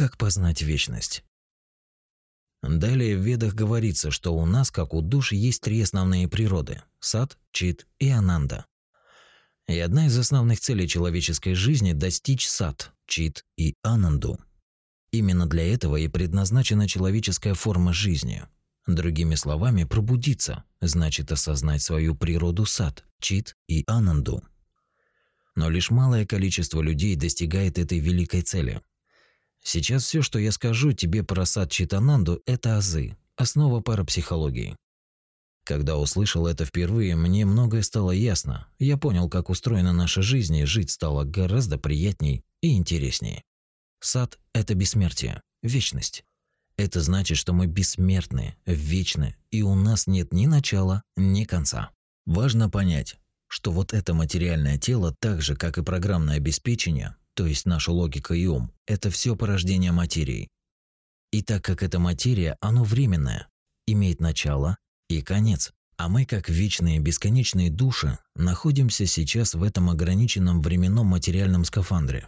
Как познать вечность? Далее в Ведах говорится, что у нас, как у душ, есть три основные природы – сад, чит и ананда. И одна из основных целей человеческой жизни – достичь сад, чит и ананду. Именно для этого и предназначена человеческая форма жизни. Другими словами, пробудиться – значит осознать свою природу сад, чит и ананду. Но лишь малое количество людей достигает этой великой цели – Сейчас все, что я скажу тебе про сад Читананду, это азы, основа парапсихологии. Когда услышал это впервые, мне многое стало ясно. Я понял, как устроена наша жизнь, и жить стало гораздо приятней и интереснее. Сад – это бессмертие, вечность. Это значит, что мы бессмертны, вечны, и у нас нет ни начала, ни конца. Важно понять, что вот это материальное тело, так же, как и программное обеспечение, то есть наша логика и ум, это все порождение материи. И так как это материя, оно временное, имеет начало и конец. А мы, как вечные бесконечные души, находимся сейчас в этом ограниченном временном материальном скафандре.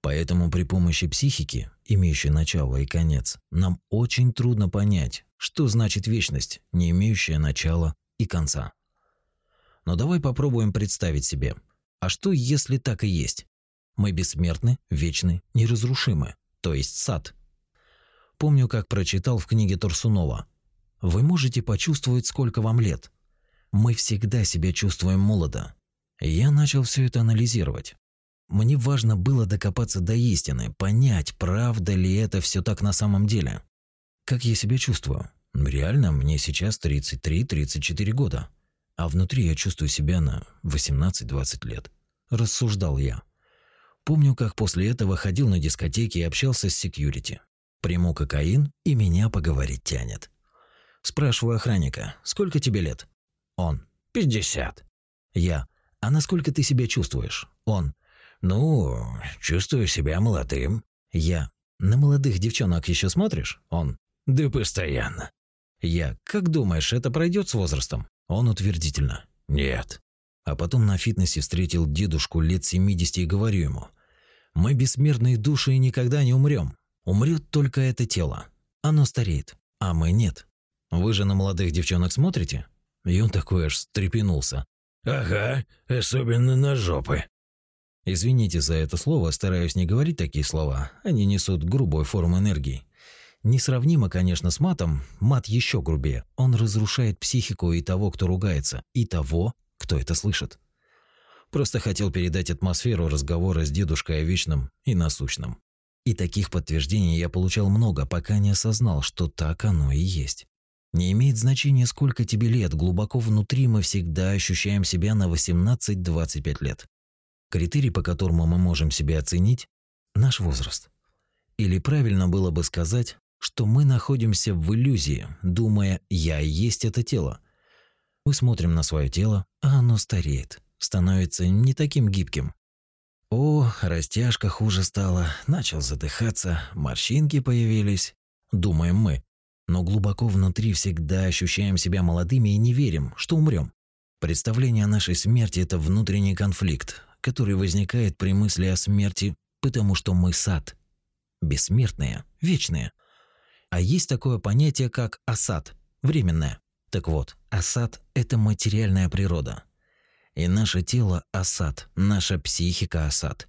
Поэтому при помощи психики, имеющей начало и конец, нам очень трудно понять, что значит вечность, не имеющая начала и конца. Но давай попробуем представить себе, а что если так и есть? Мы бессмертны, вечны, неразрушимы, то есть сад. Помню, как прочитал в книге Турсунова. Вы можете почувствовать, сколько вам лет. Мы всегда себя чувствуем молодо. Я начал все это анализировать. Мне важно было докопаться до истины, понять, правда ли это все так на самом деле. Как я себя чувствую? Реально, мне сейчас 33-34 года, а внутри я чувствую себя на 18-20 лет. Рассуждал я. Помню, как после этого ходил на дискотеки и общался с секьюрити. Приму кокаин, и меня поговорить тянет. Спрашиваю охранника, сколько тебе лет? Он, 50. Я, а насколько ты себя чувствуешь? Он, ну, чувствую себя молодым. Я, на молодых девчонок еще смотришь? Он, да постоянно. Я, как думаешь, это пройдет с возрастом? Он утвердительно, нет. А потом на фитнесе встретил дедушку лет 70 и говорю ему, мы бессмертные души и никогда не умрем. Умрет только это тело. Оно стареет, а мы нет. Вы же на молодых девчонок смотрите? И он такой аж встрепенулся. Ага, особенно на жопы. Извините за это слово, стараюсь не говорить такие слова. Они несут грубую форму энергии. Несравнимо, конечно, с матом, мат еще грубее. Он разрушает психику и того, кто ругается, и того, кто это слышит. Просто хотел передать атмосферу разговора с дедушкой о вечном и насущном. И таких подтверждений я получал много, пока не осознал, что так оно и есть. Не имеет значения, сколько тебе лет, глубоко внутри мы всегда ощущаем себя на 18-25 лет. Критерий, по которому мы можем себя оценить – наш возраст. Или правильно было бы сказать, что мы находимся в иллюзии, думая «я и есть это тело». Мы смотрим на свое тело, а оно стареет – становится не таким гибким. О, растяжка хуже стала, начал задыхаться, морщинки появились. Думаем мы. Но глубоко внутри всегда ощущаем себя молодыми и не верим, что умрем. Представление о нашей смерти – это внутренний конфликт, который возникает при мысли о смерти, потому что мы сад. Бессмертные, вечные. А есть такое понятие, как осад, временное. Так вот, осад – это материальная природа, и наше тело – осад, наша психика – осад.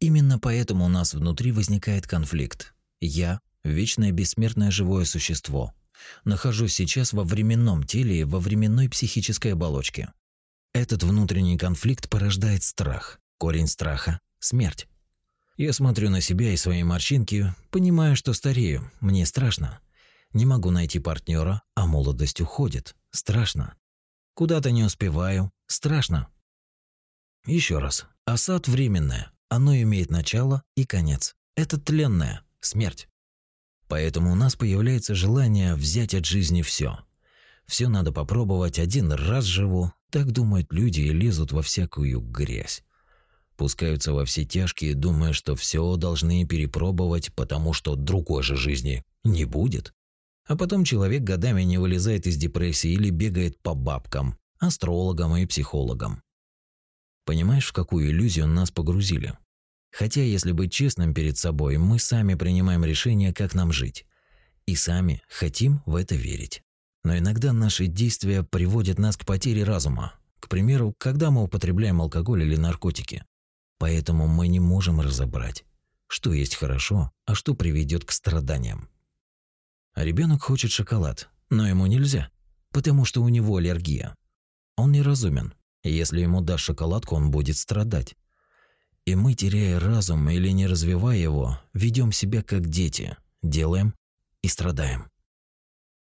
Именно поэтому у нас внутри возникает конфликт. Я – вечное бессмертное живое существо. Нахожусь сейчас во временном теле и во временной психической оболочке. Этот внутренний конфликт порождает страх. Корень страха – смерть. Я смотрю на себя и свои морщинки, понимаю, что старею, мне страшно. Не могу найти партнера, а молодость уходит. Страшно. Куда-то не успеваю. Страшно. Еще раз. Осад временное. Оно имеет начало и конец. Это тленное. Смерть. Поэтому у нас появляется желание взять от жизни все. Все надо попробовать, один раз живу. Так думают люди и лезут во всякую грязь. Пускаются во все тяжкие, думая, что все должны перепробовать, потому что другой же жизни не будет. А потом человек годами не вылезает из депрессии или бегает по бабкам, астрологам и психологам. Понимаешь, в какую иллюзию нас погрузили? Хотя, если быть честным перед собой, мы сами принимаем решение, как нам жить. И сами хотим в это верить. Но иногда наши действия приводят нас к потере разума. К примеру, когда мы употребляем алкоголь или наркотики. Поэтому мы не можем разобрать, что есть хорошо, а что приведет к страданиям. Ребенок хочет шоколад, но ему нельзя, потому что у него аллергия. Он неразумен. Если ему дашь шоколадку, он будет страдать. И мы, теряя разум или не развивая его, ведем себя как дети, делаем и страдаем.